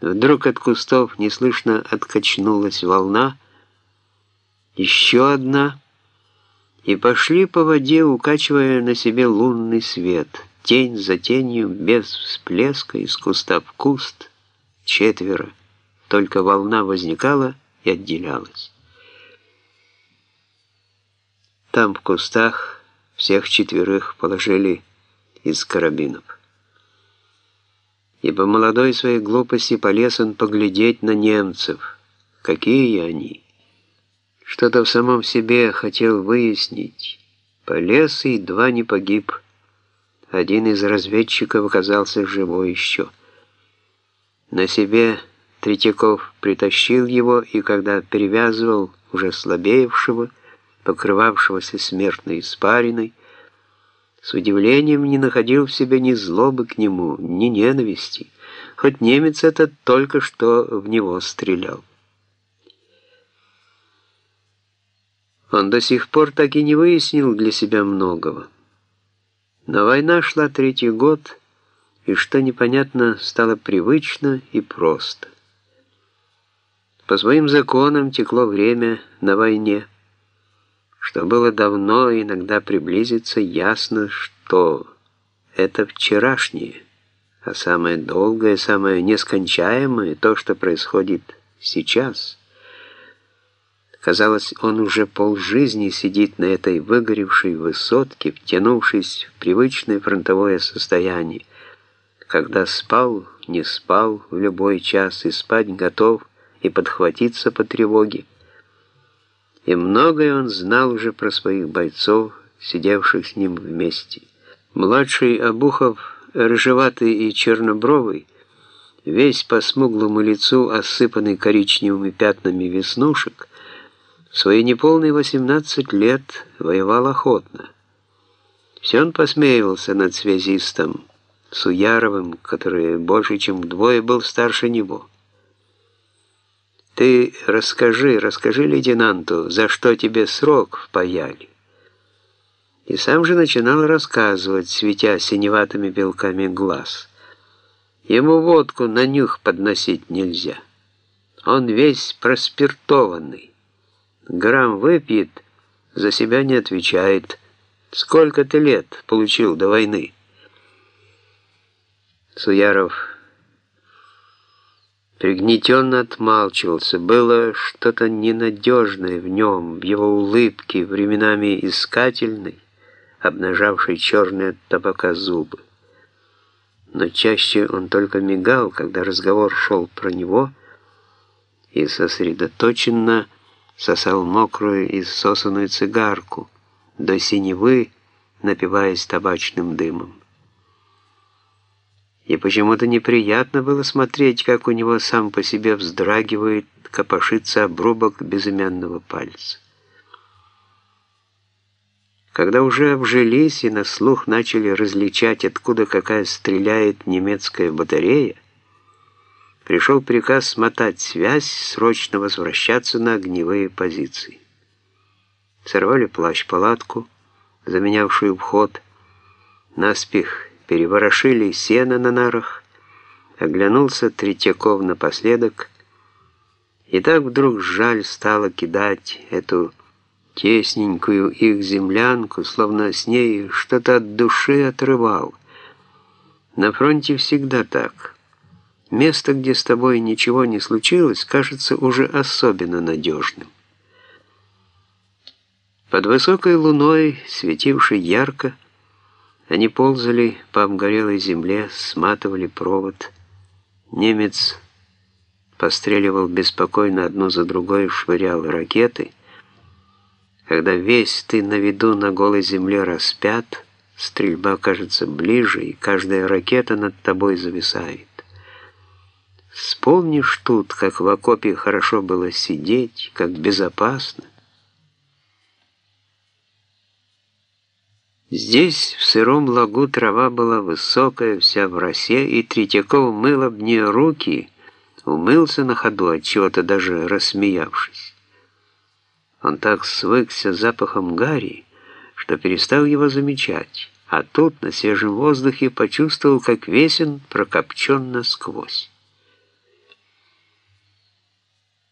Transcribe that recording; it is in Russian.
Вдруг от кустов неслышно откачнулась волна, еще одна, и пошли по воде, укачивая на себе лунный свет, тень за тенью, без всплеска, из куста в куст, четверо, только волна возникала и отделялась. Там в кустах всех четверых положили из карабинов. Ибо молодой своей глупости полез он поглядеть на немцев. Какие они? Что-то в самом себе хотел выяснить. Полез и едва не погиб. Один из разведчиков оказался живой еще. На себе Третьяков притащил его, и когда перевязывал уже слабеевшего, покрывавшегося смертной испариной, с удивлением не находил в себе ни злобы к нему, ни ненависти, хоть немец этот только что в него стрелял. Он до сих пор так и не выяснил для себя многого. Но война шла третий год, и что непонятно стало привычно и просто. По своим законам текло время на войне, что было давно, иногда приблизиться, ясно, что это вчерашнее, а самое долгое, самое нескончаемое — то, что происходит сейчас. Казалось, он уже полжизни сидит на этой выгоревшей высотке, втянувшись в привычное фронтовое состояние, когда спал, не спал в любой час и спать готов и подхватиться по тревоге и многое он знал уже про своих бойцов, сидевших с ним вместе. Младший Обухов, рыжеватый и чернобровый, весь по смуглому лицу, осыпанный коричневыми пятнами веснушек, в свои неполные 18 лет воевал охотно. Все он посмеивался над связистом Суяровым, который больше, чем вдвое был старше него. Ты расскажи, расскажи лейтенанту, за что тебе срок впаяли. И сам же начинал рассказывать, светя синеватыми белками глаз. Ему водку на нюх подносить нельзя. Он весь проспиртованный. Грамм выпьет, за себя не отвечает. Сколько ты лет получил до войны? Суяров пригнетенно отмалчивался. Было что-то ненадежное в нем, в его улыбке, временами искательной, обнажавшей черные от табака зубы. Но чаще он только мигал, когда разговор шел про него, и сосредоточенно сосал мокрую и сосанную цигарку, до синевы напиваясь табачным дымом. И почему-то неприятно было смотреть, как у него сам по себе вздрагивает, копошится обрубок безымянного пальца. Когда уже обжились и на слух начали различать, откуда какая стреляет немецкая батарея, пришел приказ смотать связь, срочно возвращаться на огневые позиции. Сорвали плащ-палатку, заменявшую вход, наспех переворошили сено на нарах, оглянулся Третьяков напоследок, и так вдруг жаль стало кидать эту тесненькую их землянку, словно с ней что-то от души отрывал. На фронте всегда так. Место, где с тобой ничего не случилось, кажется уже особенно надежным. Под высокой луной, светившей ярко, они ползали по обгорелой земле, сматывали провод. Немец постреливал беспокойно одну за другой, швырял ракеты. Когда весь ты на виду на голой земле распят, стрельба кажется ближе, и каждая ракета над тобой зависает. Вспомнишь тут, как в окопе хорошо было сидеть, как безопасно. Здесь, в сыром лагу, трава была высокая, вся в росе, и Третьяков мыл об нее руки, умылся на ходу, от чего-то даже рассмеявшись. Он так свыкся запахом гари, что перестал его замечать, а тут, на свежем воздухе, почувствовал, как весен прокопчен насквозь.